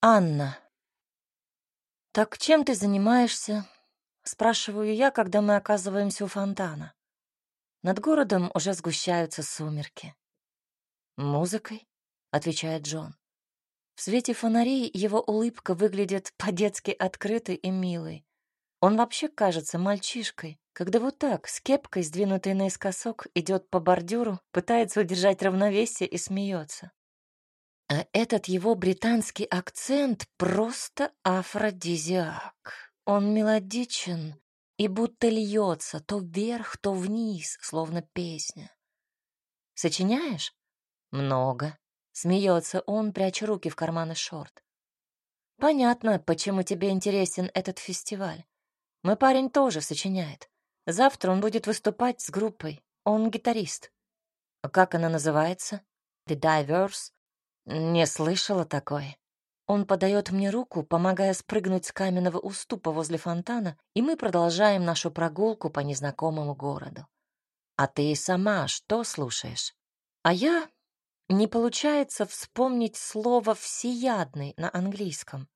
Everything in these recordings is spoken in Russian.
Анна. «Так чем ты занимаешься?» — спрашиваю я, когда мы оказываемся у фонтана. Над городом уже сгущаются сумерки. «Музыкой?» — отвечает Джон. В свете фонарей его улыбка выглядит по-детски открытой и милой. Он вообще кажется мальчишкой, когда вот так, с кепкой, сдвинутой наискосок, идет по бордюру, пытается удержать равновесие и смеется. А этот его британский акцент просто афродизиак. Он мелодичен и будто льется то вверх, то вниз, словно песня. Сочиняешь? Много. Смеется он, пряча руки в карманы шорт. Понятно, почему тебе интересен этот фестиваль. Мой парень тоже сочиняет. Завтра он будет выступать с группой. Он гитарист. А как она называется? The Divers? Не слышала такой. Он подает мне руку, помогая спрыгнуть с каменного уступа возле фонтана, и мы продолжаем нашу прогулку по незнакомому городу. А ты сама что слушаешь? А я... Не получается вспомнить слово «всеядный» на английском.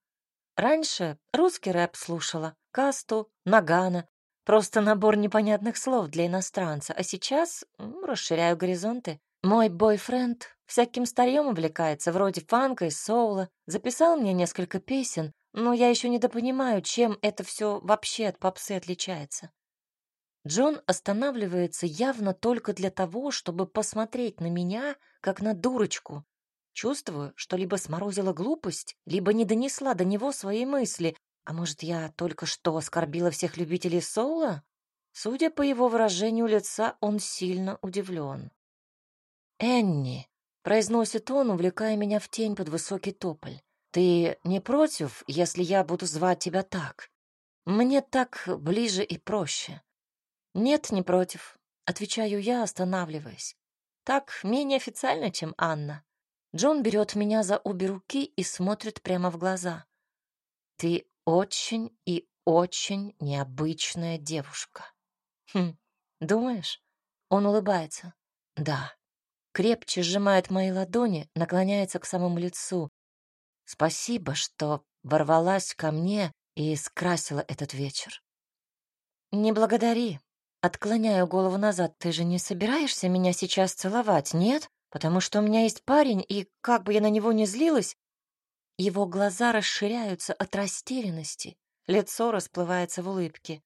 Раньше русский рэп слушала, касту, нагана, просто набор непонятных слов для иностранца, а сейчас расширяю горизонты. Мой бойфренд всяким старьем увлекается, вроде фанка и соула. Записал мне несколько песен, но я еще недопонимаю, чем это все вообще от попсы отличается. Джон останавливается явно только для того, чтобы посмотреть на меня, как на дурочку. Чувствую, что либо сморозила глупость, либо не донесла до него свои мысли. А может, я только что оскорбила всех любителей соула? Судя по его выражению лица, он сильно удивлен. «Энни», — произносит он, увлекая меня в тень под высокий тополь, «ты не против, если я буду звать тебя так? Мне так ближе и проще». «Нет, не против», — отвечаю я, останавливаясь. «Так менее официально, чем Анна». Джон берет меня за обе руки и смотрит прямо в глаза. «Ты очень и очень необычная девушка». «Хм, думаешь?» Он улыбается. «Да» крепче сжимает мои ладони, наклоняется к самому лицу. Спасибо, что ворвалась ко мне и скрасила этот вечер. Не благодари. Отклоняю голову назад. Ты же не собираешься меня сейчас целовать, нет? Потому что у меня есть парень, и как бы я на него ни злилась, его глаза расширяются от растерянности, лицо расплывается в улыбке.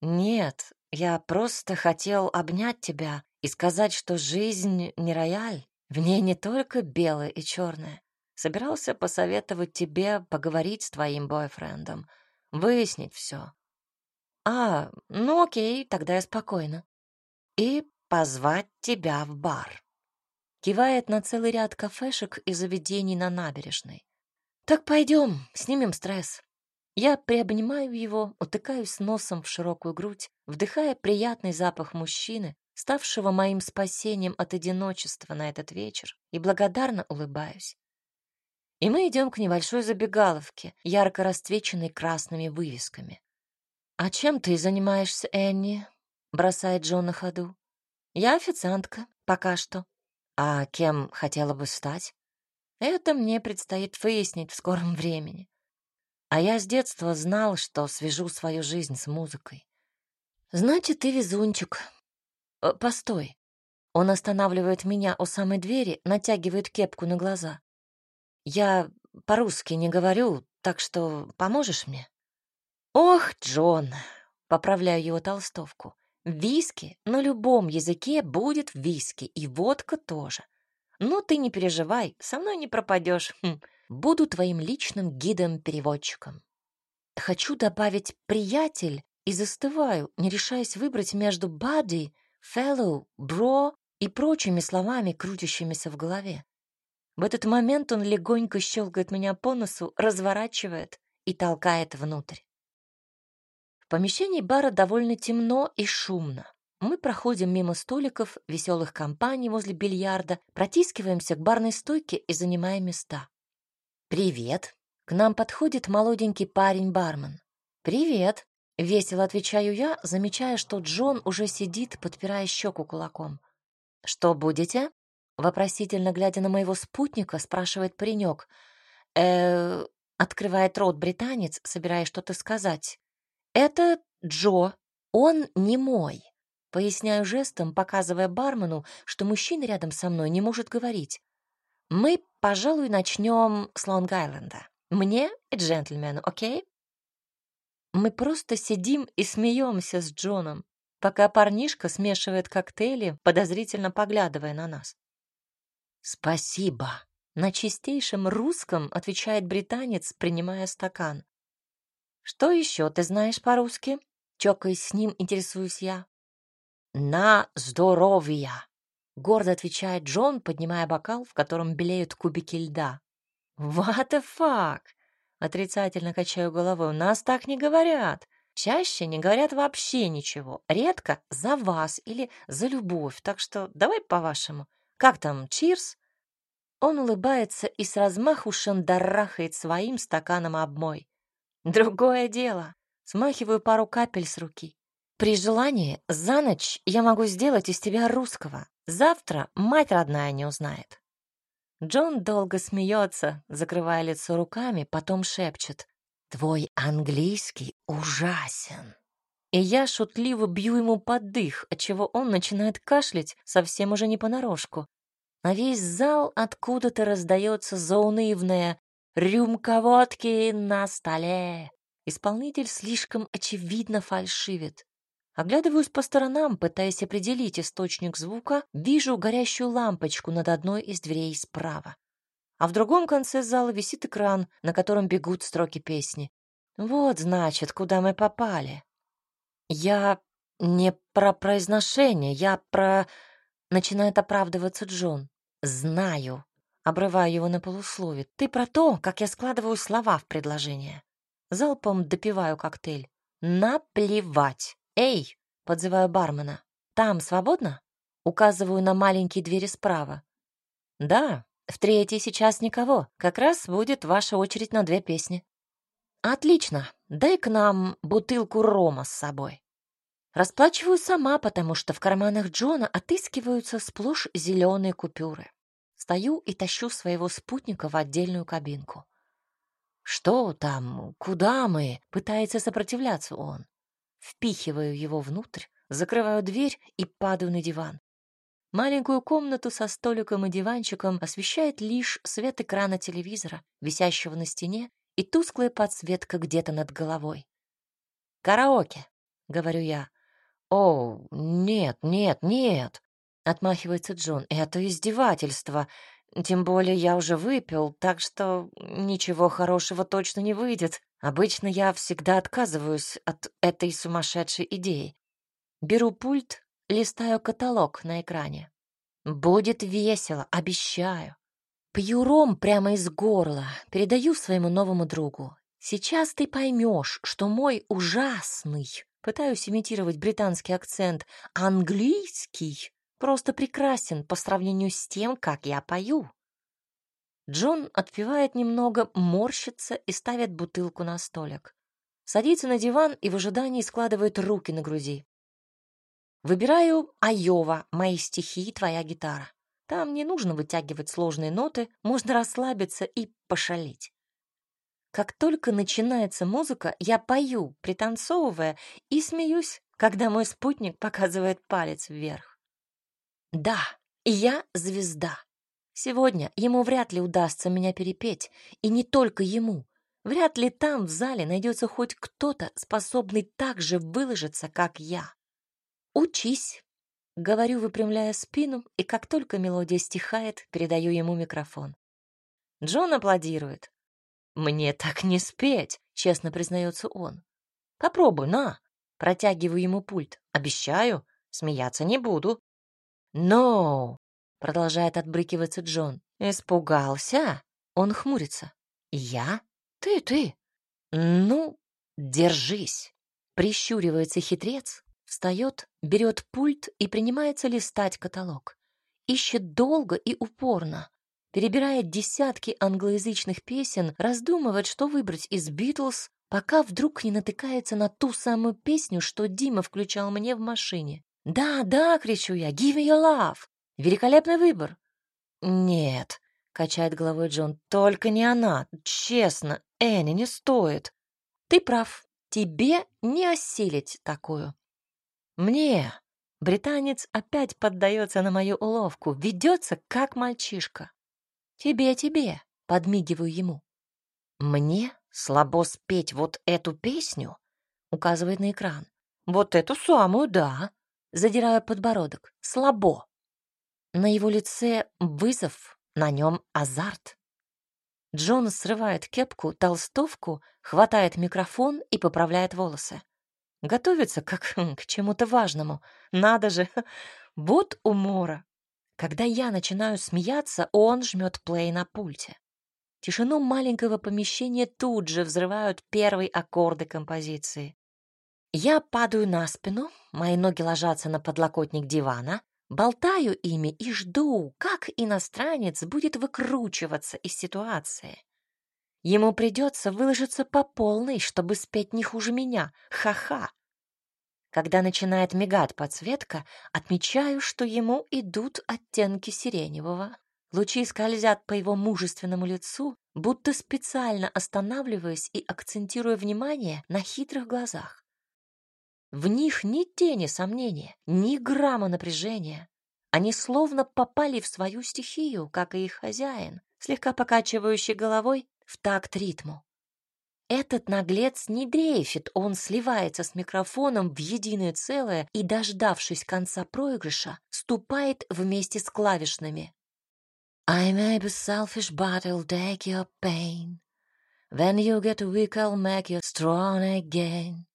Нет, я просто хотел обнять тебя и сказать, что жизнь не рояль, в ней не только белое и черное. Собирался посоветовать тебе поговорить с твоим бойфрендом, выяснить все. А, ну окей, тогда я спокойно. И позвать тебя в бар. Кивает на целый ряд кафешек и заведений на набережной. Так пойдем, снимем стресс. Я приобнимаю его, утыкаюсь носом в широкую грудь, вдыхая приятный запах мужчины, ставшего моим спасением от одиночества на этот вечер, и благодарно улыбаюсь. И мы идем к небольшой забегаловке, ярко расцвеченной красными вывесками. «А чем ты занимаешься, Энни?» — бросает Джон на ходу. «Я официантка, пока что. А кем хотела бы стать?» «Это мне предстоит выяснить в скором времени. А я с детства знал, что свяжу свою жизнь с музыкой. Значит, ты везунчик, постой. Он останавливает меня у самой двери, натягивает кепку на глаза. Я по-русски не говорю, так что поможешь мне? Ох, Джон, поправляю его толстовку. Виски на любом языке будет виски, и водка тоже. Но ты не переживай, со мной не пропадешь. Хм, буду твоим личным гидом-переводчиком. Хочу добавить «приятель» и застываю, не решаясь выбрать между «бади» fellow, bro и прочими словами, крутящимися в голове. В этот момент он легонько щелкает меня по носу, разворачивает и толкает внутрь. В помещении бара довольно темно и шумно. Мы проходим мимо столиков, веселых компаний возле бильярда, протискиваемся к барной стойке и занимаем места. «Привет!» К нам подходит молоденький парень-бармен. «Привет!» Весело отвечаю я, замечая, что Джон уже сидит, подпирая щеку кулаком. «Что будете?» Вопросительно глядя на моего спутника, спрашивает паренек. э открывает рот британец, собираясь что-то сказать. Это Джо. Он не мой. Поясняю жестом, показывая бармену, что мужчина рядом со мной не может говорить. Мы, пожалуй, начнем с Лонг-Айленда. Мне и джентльмену, окей? Мы просто сидим и смеемся с Джоном, пока парнишка смешивает коктейли, подозрительно поглядывая на нас. «Спасибо», — на чистейшем русском отвечает британец, принимая стакан. «Что еще ты знаешь по-русски?» Чокаясь с ним, интересуюсь я. «На здоровье!» — гордо отвечает Джон, поднимая бокал, в котором белеют кубики льда. «What the fuck?» — отрицательно качаю головой. «У нас так не говорят. Чаще не говорят вообще ничего. Редко за вас или за любовь. Так что давай по-вашему. Как там, чирс?» Он улыбается и с размаху шандарахает своим стаканом обмой. «Другое дело. Смахиваю пару капель с руки. При желании за ночь я могу сделать из тебя русского. Завтра мать родная не узнает. Джон долго смеется, закрывая лицо руками, потом шепчет. «Твой английский ужасен». И я шутливо бью ему под дых, отчего он начинает кашлять, совсем уже не понарошку. А весь зал откуда-то раздается заунывное «Рюмка водки на столе». Исполнитель слишком очевидно фальшивит. Оглядываюсь по сторонам, пытаясь определить источник звука, вижу горящую лампочку над одной из дверей справа. А в другом конце зала висит экран, на котором бегут строки песни. Вот, значит, куда мы попали. Я не про произношение, я про... Начинает оправдываться Джон. Знаю. Обрываю его на полуслове. Ты про то, как я складываю слова в предложение. Залпом допиваю коктейль. Наплевать. «Эй!» — подзываю бармена. «Там свободно?» Указываю на маленькие двери справа. «Да, в третьей сейчас никого. Как раз будет ваша очередь на две песни». «Отлично. Дай к нам бутылку рома с собой». Расплачиваю сама, потому что в карманах Джона отыскиваются сплошь зеленые купюры. Стою и тащу своего спутника в отдельную кабинку. «Что там? Куда мы?» — пытается сопротивляться он. Впихиваю его внутрь, закрываю дверь и падаю на диван. Маленькую комнату со столиком и диванчиком освещает лишь свет экрана телевизора, висящего на стене, и тусклая подсветка где-то над головой. «Караоке», — говорю я. «О, нет, нет, нет», — отмахивается Джон. «Это издевательство. Тем более я уже выпил, так что ничего хорошего точно не выйдет. Обычно я всегда отказываюсь от этой сумасшедшей идеи. Беру пульт, листаю каталог на экране. Будет весело, обещаю. Пью ром прямо из горла, передаю своему новому другу. Сейчас ты поймешь, что мой ужасный, пытаюсь имитировать британский акцент, английский просто прекрасен по сравнению с тем, как я пою. Джон отпивает немного, морщится и ставит бутылку на столик. Садится на диван и в ожидании складывает руки на груди. Выбираю Айова, мои стихи твоя гитара. Там не нужно вытягивать сложные ноты, можно расслабиться и пошалить. Как только начинается музыка, я пою, пританцовывая, и смеюсь, когда мой спутник показывает палец вверх. Да, я звезда. Сегодня ему вряд ли удастся меня перепеть, и не только ему. Вряд ли там, в зале, найдется хоть кто-то, способный так же выложиться, как я. «Учись», — говорю, выпрямляя спину, и как только мелодия стихает, передаю ему микрофон. Джон аплодирует. «Мне так не спеть», — честно признается он. «Попробуй, на». Протягиваю ему пульт. «Обещаю, смеяться не буду». «Но!» Продолжает отбрыкиваться Джон. Испугался? Он хмурится. Я? Ты, ты. Ну, держись. Прищуривается хитрец, встает, берет пульт и принимается листать каталог. Ищет долго и упорно. Перебирает десятки англоязычных песен, раздумывает, что выбрать из «Битлз», пока вдруг не натыкается на ту самую песню, что Дима включал мне в машине. «Да, да!» — кричу я. «Give me your love!» Великолепный выбор. Нет, качает головой Джон. Только не она. Честно, Энни, не стоит. Ты прав. Тебе не осилить такую. Мне. Британец опять поддается на мою уловку, ведется как мальчишка. Тебе, тебе, подмигиваю ему. Мне слабо спеть вот эту песню, указывает на экран. Вот эту самую, да. Задираю подбородок. Слабо. На его лице вызов, на нем азарт. Джон срывает кепку, толстовку, хватает микрофон и поправляет волосы. Готовится как к чему-то важному. Надо же, вот умора. Когда я начинаю смеяться, он жмет плей на пульте. Тишину маленького помещения тут же взрывают первые аккорды композиции. Я падаю на спину, мои ноги ложатся на подлокотник дивана, болтаю ими и жду, как иностранец будет выкручиваться из ситуации. Ему придется выложиться по полной, чтобы спеть не хуже меня. Ха-ха. Когда начинает мигать подсветка, отмечаю, что ему идут оттенки сиреневого. Лучи скользят по его мужественному лицу, будто специально останавливаясь и акцентируя внимание на хитрых глазах. В них ни тени сомнения, ни грамма напряжения. Они словно попали в свою стихию, как и их хозяин, слегка покачивающий головой в такт ритму. Этот наглец не дрейфит, он сливается с микрофоном в единое целое и, дождавшись конца проигрыша, ступает вместе с клавишными. I may be selfish, but I'll take your pain. When you get weak, I'll make you strong again.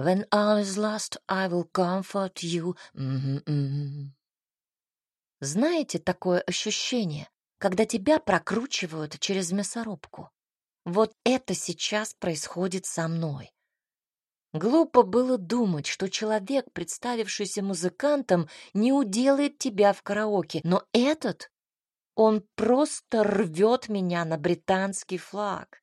When all is lost, I will comfort you. Mm -hmm. Знаете такое ощущение, когда тебя прокручивают через мясорубку. Вот это сейчас происходит со мной. Глупо было думать, что человек, представившийся музыкантом, не уделает тебя в караоке, но этот, он просто рвет меня на британский флаг.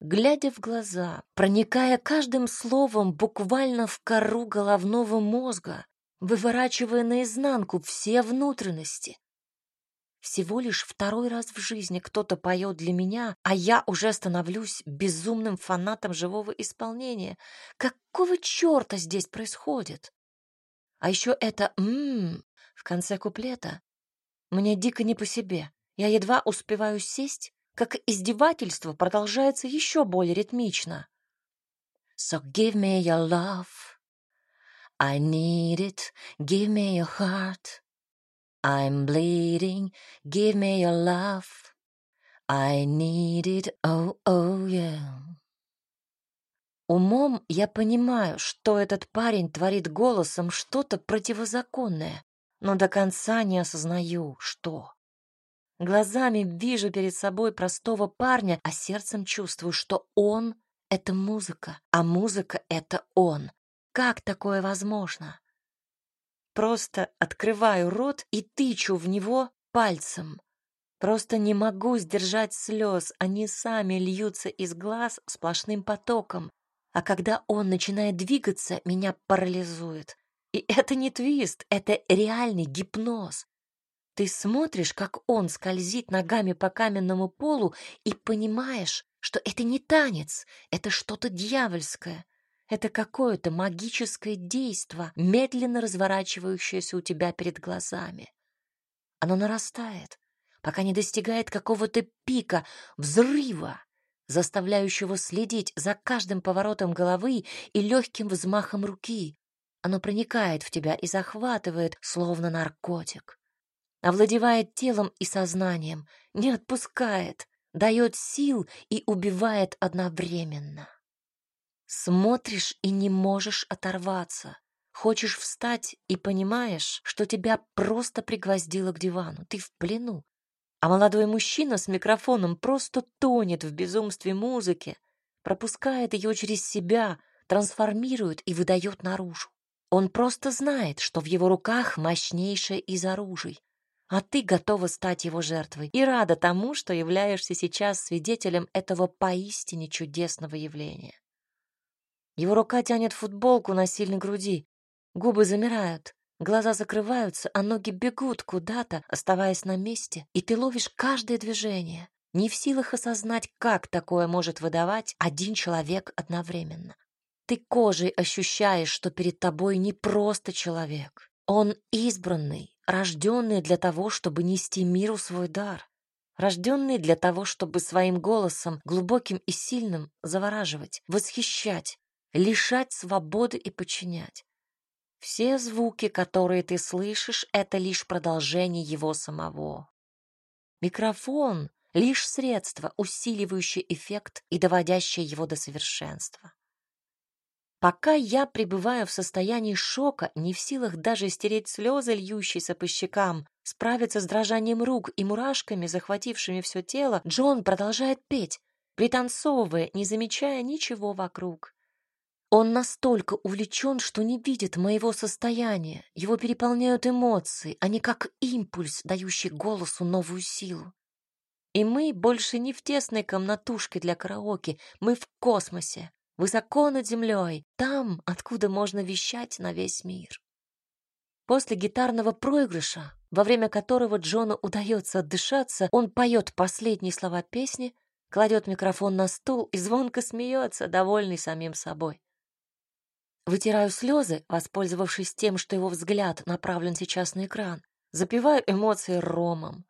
Глядя в глаза, проникая каждым словом буквально в кору головного мозга, выворачивая наизнанку все внутренности, всего лишь второй раз в жизни кто-то поет для меня, а я уже становлюсь безумным фанатом живого исполнения. Какого черта здесь происходит? А еще это «ммм» в конце куплета. Мне дико не по себе. Я едва успеваю сесть, как издевательство продолжается еще более ритмично. So give me your love. I need it. Give me your heart. I'm bleeding, give me your love. I need it, oh, oh, yeah. Умом я понимаю, что этот парень творит голосом что-то противозаконное, но до конца не осознаю, что. Глазами вижу перед собой простого парня, а сердцем чувствую, что он — это музыка, а музыка — это он. Как такое возможно? Просто открываю рот и тычу в него пальцем. Просто не могу сдержать слез, они сами льются из глаз сплошным потоком. А когда он начинает двигаться, меня парализует. И это не твист, это реальный гипноз. Ты смотришь, как он скользит ногами по каменному полу и понимаешь, что это не танец, это что-то дьявольское. Это какое-то магическое действо, медленно разворачивающееся у тебя перед глазами. Оно нарастает, пока не достигает какого-то пика, взрыва, заставляющего следить за каждым поворотом головы и легким взмахом руки. Оно проникает в тебя и захватывает, словно наркотик. Овладевает телом и сознанием, не отпускает, дает сил и убивает одновременно. Смотришь и не можешь оторваться. Хочешь встать и понимаешь, что тебя просто пригвоздило к дивану. Ты в плену. А молодой мужчина с микрофоном просто тонет в безумстве музыки, пропускает ее через себя, трансформирует и выдает наружу. Он просто знает, что в его руках мощнейшее из оружий, а ты готова стать его жертвой и рада тому, что являешься сейчас свидетелем этого поистине чудесного явления. Его рука тянет футболку на сильной груди. Губы замирают. Глаза закрываются, а ноги бегут куда-то, оставаясь на месте, и ты ловишь каждое движение, не в силах осознать, как такое может выдавать один человек одновременно. Ты кожей ощущаешь, что перед тобой не просто человек. Он избранный, рожденный для того, чтобы нести миру свой дар, рожденный для того, чтобы своим голосом, глубоким и сильным, завораживать, восхищать, лишать свободы и подчинять. Все звуки, которые ты слышишь, это лишь продолжение его самого. Микрофон — лишь средство, усиливающее эффект и доводящее его до совершенства. Пока я пребываю в состоянии шока, не в силах даже стереть слезы, льющиеся по щекам, справиться с дрожанием рук и мурашками, захватившими все тело, Джон продолжает петь, пританцовывая, не замечая ничего вокруг. Он настолько увлечен, что не видит моего состояния. Его переполняют эмоции, они как импульс, дающий голосу новую силу. И мы больше не в тесной комнатушке для караоке, мы в космосе, высоко над землей, там, откуда можно вещать на весь мир. После гитарного проигрыша, во время которого Джону удается отдышаться, он поет последние слова песни, кладет микрофон на стул и звонко смеется, довольный самим собой. Вытираю слезы, воспользовавшись тем, что его взгляд направлен сейчас на экран. Запиваю эмоции ромом.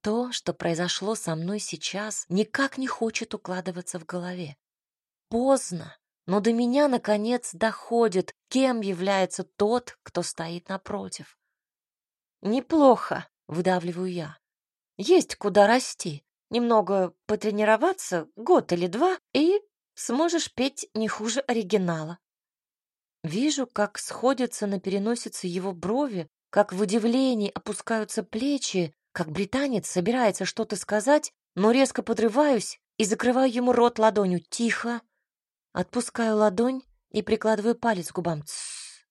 То, что произошло со мной сейчас, никак не хочет укладываться в голове. Поздно, но до меня, наконец, доходит, кем является тот, кто стоит напротив. «Неплохо», — выдавливаю я. «Есть куда расти. Немного потренироваться, год или два, и сможешь петь не хуже оригинала». Вижу, как сходятся на переносице его брови, как в удивлении опускаются плечи, как британец собирается что-то сказать, но резко подрываюсь и закрываю ему рот ладонью. Тихо. Отпускаю ладонь и прикладываю палец к губам. Тссс.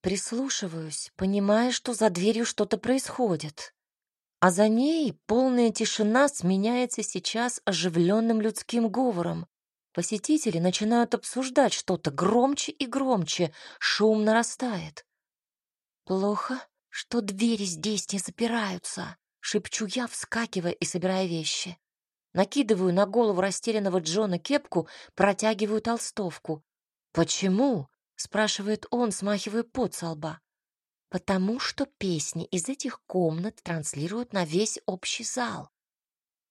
Прислушиваюсь, понимая, что за дверью что-то происходит. А за ней полная тишина сменяется сейчас оживленным людским говором. Посетители начинают обсуждать что-то громче и громче, шум нарастает. «Плохо, что двери здесь не запираются», — шепчу я, вскакивая и собирая вещи. Накидываю на голову растерянного Джона кепку, протягиваю толстовку. «Почему?» — спрашивает он, смахивая пот со лба. «Потому что песни из этих комнат транслируют на весь общий зал».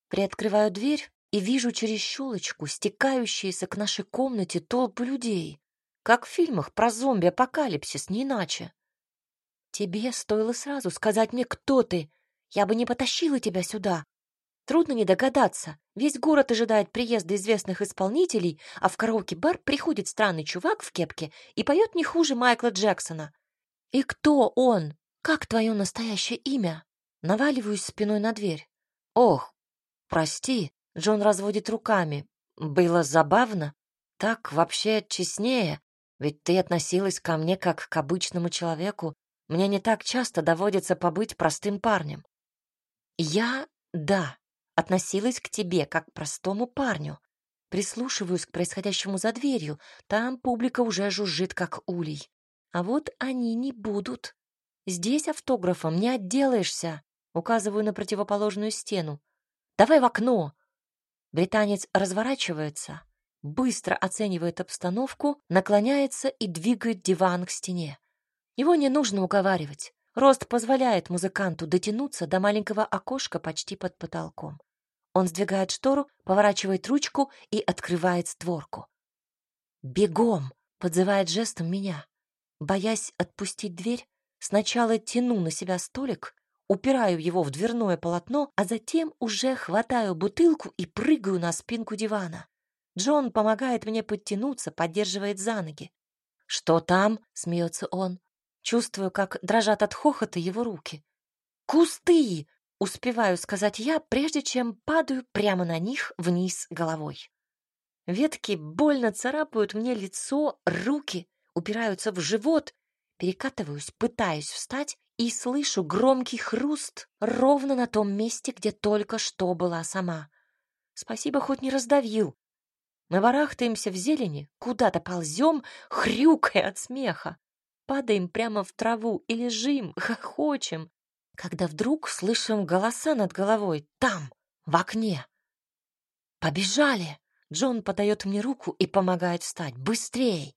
Приоткрываю дверь и вижу через щелочку стекающиеся к нашей комнате толпы людей, как в фильмах про зомби-апокалипсис, не иначе. Тебе стоило сразу сказать мне, кто ты. Я бы не потащила тебя сюда. Трудно не догадаться. Весь город ожидает приезда известных исполнителей, а в караоке-бар приходит странный чувак в кепке и поет не хуже Майкла Джексона. И кто он? Как твое настоящее имя? Наваливаюсь спиной на дверь. Ох, прости, Джон разводит руками. Было забавно. Так вообще честнее. Ведь ты относилась ко мне как к обычному человеку. Мне не так часто доводится побыть простым парнем. Я, да, относилась к тебе как к простому парню. Прислушиваюсь к происходящему за дверью. Там публика уже жужжит, как улей. А вот они не будут. Здесь автографом не отделаешься. Указываю на противоположную стену. Давай в окно. Британец разворачивается, быстро оценивает обстановку, наклоняется и двигает диван к стене. Его не нужно уговаривать. Рост позволяет музыканту дотянуться до маленького окошка почти под потолком. Он сдвигает штору, поворачивает ручку и открывает створку. «Бегом!» — подзывает жестом меня. Боясь отпустить дверь, сначала тяну на себя столик, упираю его в дверное полотно, а затем уже хватаю бутылку и прыгаю на спинку дивана. Джон помогает мне подтянуться, поддерживает за ноги. «Что там?» — смеется он. Чувствую, как дрожат от хохота его руки. «Кусты!» — успеваю сказать я, прежде чем падаю прямо на них вниз головой. Ветки больно царапают мне лицо, руки упираются в живот, перекатываюсь, пытаюсь встать и слышу громкий хруст ровно на том месте, где только что была сама. Спасибо, хоть не раздавил. Мы барахтаемся в зелени, куда-то ползем, хрюкая от смеха. падаем прямо в траву и лежим, хохочем, когда вдруг слышим голоса над головой, там, в окне. «Побежали!» Джон подает мне руку и помогает встать. «Быстрей!»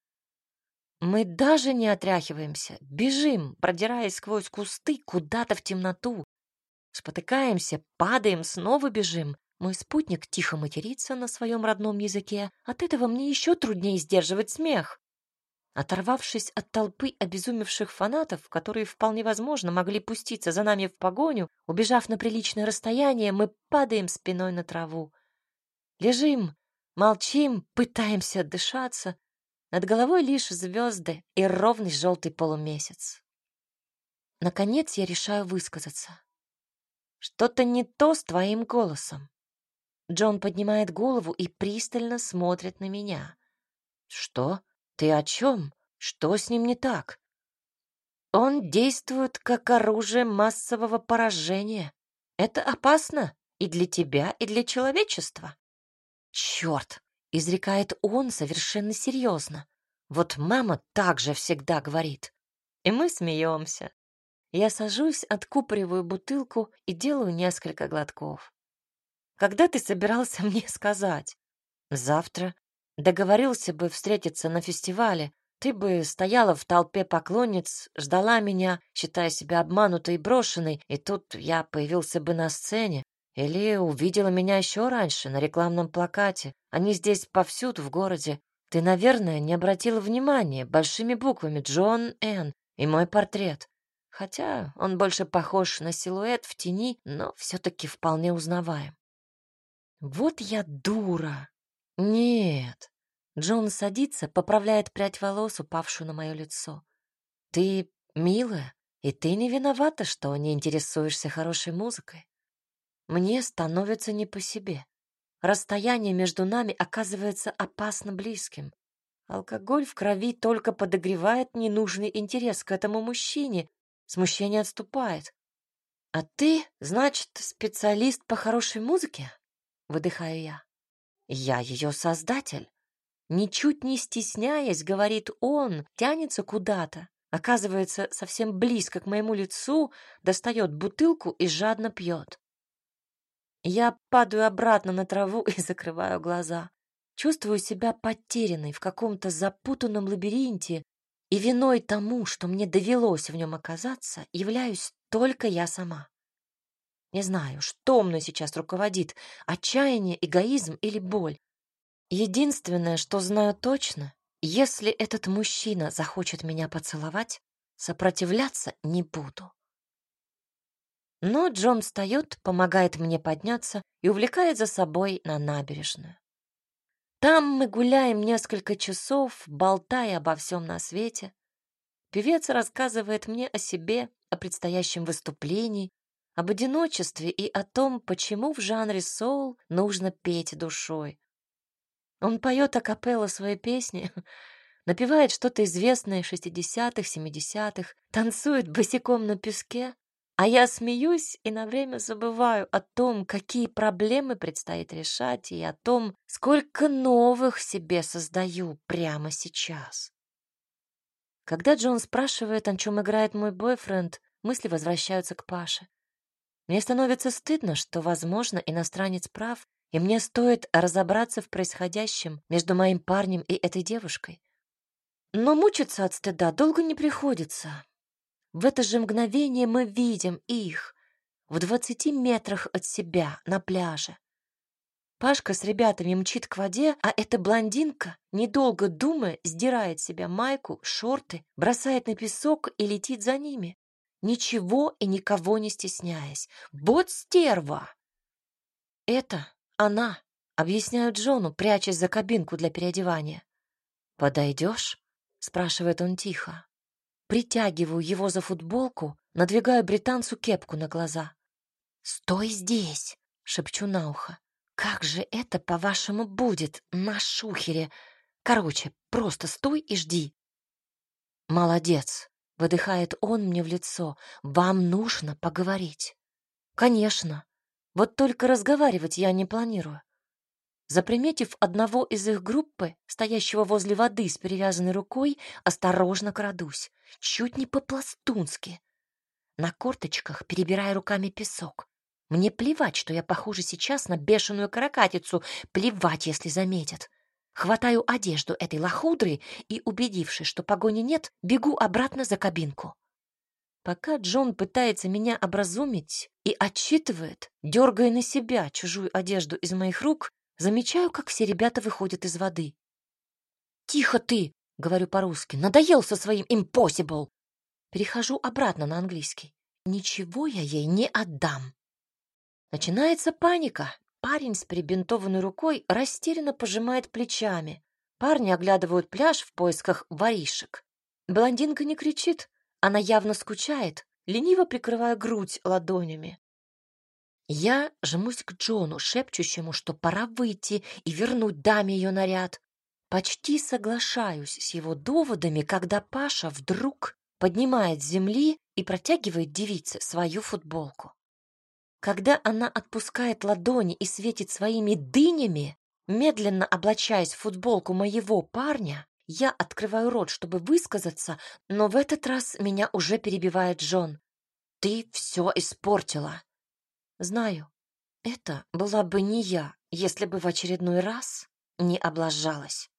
Мы даже не отряхиваемся, бежим, продираясь сквозь кусты куда-то в темноту. Спотыкаемся, падаем, снова бежим. Мой спутник тихо матерится на своем родном языке. От этого мне еще труднее сдерживать смех. Оторвавшись от толпы обезумевших фанатов, которые вполне возможно могли пуститься за нами в погоню, убежав на приличное расстояние, мы падаем спиной на траву. Лежим, молчим, пытаемся отдышаться, над головой лишь звезды и ровный желтый полумесяц. Наконец я решаю высказаться. Что-то не то с твоим голосом. Джон поднимает голову и пристально смотрит на меня. Что? Ты о чем? Что с ним не так? Он действует как оружие массового поражения. Это опасно и для тебя, и для человечества. Черт! изрекает он совершенно серьезно. Вот мама также всегда говорит. И мы смеемся. Я сажусь, откупориваю бутылку и делаю несколько глотков. Когда ты собирался мне сказать? Завтра. Договорился бы встретиться на фестивале. Ты бы стояла в толпе поклонниц, ждала меня, считая себя обманутой и брошенной, и тут я появился бы на сцене. Или увидела меня еще раньше на рекламном плакате. Они здесь повсюду в городе. Ты, наверное, не обратила внимания большими буквами Джон Н. и мой портрет. Хотя он больше похож на силуэт в тени, но все-таки вполне узнаваем. Вот я дура. Нет. Джон садится, поправляет прядь волос, упавшую на мое лицо. Ты милая, и ты не виновата, что не интересуешься хорошей музыкой. Мне становится не по себе. Расстояние между нами оказывается опасно близким. Алкоголь в крови только подогревает ненужный интерес к этому мужчине. Смущение отступает. А ты, значит, специалист по хорошей музыке? Выдыхаю я. Я ее создатель. Ничуть не стесняясь, говорит он, тянется куда-то. Оказывается, совсем близко к моему лицу, достает бутылку и жадно пьет. Я падаю обратно на траву и закрываю глаза. Чувствую себя потерянной в каком-то запутанном лабиринте, и виной тому, что мне довелось в нем оказаться, являюсь только я сама. Не знаю, что мной сейчас руководит, отчаяние, эгоизм или боль. Единственное, что знаю точно, если этот мужчина захочет меня поцеловать, сопротивляться не буду. Но Джон встает, помогает мне подняться и увлекает за собой на набережную. Там мы гуляем несколько часов, болтая обо всем на свете. Певец рассказывает мне о себе, о предстоящем выступлении, об одиночестве и о том, почему в жанре соул нужно петь душой. Он поет акапелла свои песни, напевает что-то известное шестидесятых, семидесятых, танцует босиком на песке, а я смеюсь и на время забываю о том, какие проблемы предстоит решать, и о том, сколько новых себе создаю прямо сейчас. Когда Джон спрашивает, о чем играет мой бойфренд, мысли возвращаются к Паше. Мне становится стыдно, что, возможно, иностранец прав, и мне стоит разобраться в происходящем между моим парнем и этой девушкой. Но мучиться от стыда долго не приходится. В это же мгновение мы видим их в двадцати метрах от себя на пляже. Пашка с ребятами мчит к воде, а эта блондинка, недолго думая, сдирает себя майку, шорты, бросает на песок и летит за ними. Ничего и никого не стесняясь. Вот стерва! Это она, объясняю Джону, прячась за кабинку для переодевания. «Подойдешь?» — спрашивает он тихо. Притягиваю его за футболку, надвигаю британцу кепку на глаза. «Стой здесь!» — шепчу на ухо. «Как же это, по-вашему, будет на шухере? Короче, просто стой и жди». «Молодец!» — выдыхает он мне в лицо. «Вам нужно поговорить». «Конечно. Вот только разговаривать я не планирую. Заприметив одного из их группы, стоящего возле воды с перевязанной рукой, осторожно крадусь, чуть не по-пластунски. На корточках перебирая руками песок. Мне плевать, что я похожа сейчас на бешеную каракатицу, плевать, если заметят. Хватаю одежду этой лохудры и, убедившись, что погони нет, бегу обратно за кабинку. Пока Джон пытается меня образумить и отчитывает, дергая на себя чужую одежду из моих рук, Замечаю, как все ребята выходят из воды. «Тихо ты!» — говорю по-русски. «Надоел со своим impossible!» Перехожу обратно на английский. «Ничего я ей не отдам!» Начинается паника. Парень с прибинтованной рукой растерянно пожимает плечами. Парни оглядывают пляж в поисках воришек. Блондинка не кричит, она явно скучает, лениво прикрывая грудь ладонями. Я жмусь к Джону, шепчущему, что пора выйти и вернуть даме ее наряд. Почти соглашаюсь с его доводами, когда Паша вдруг поднимает с земли и протягивает девице свою футболку. Когда она отпускает ладони и светит своими дынями, медленно облачаясь в футболку моего парня, я открываю рот, чтобы высказаться, но в этот раз меня уже перебивает Джон. «Ты все испортила!» Знаю, это была бы не я, если бы в очередной раз не облажалась.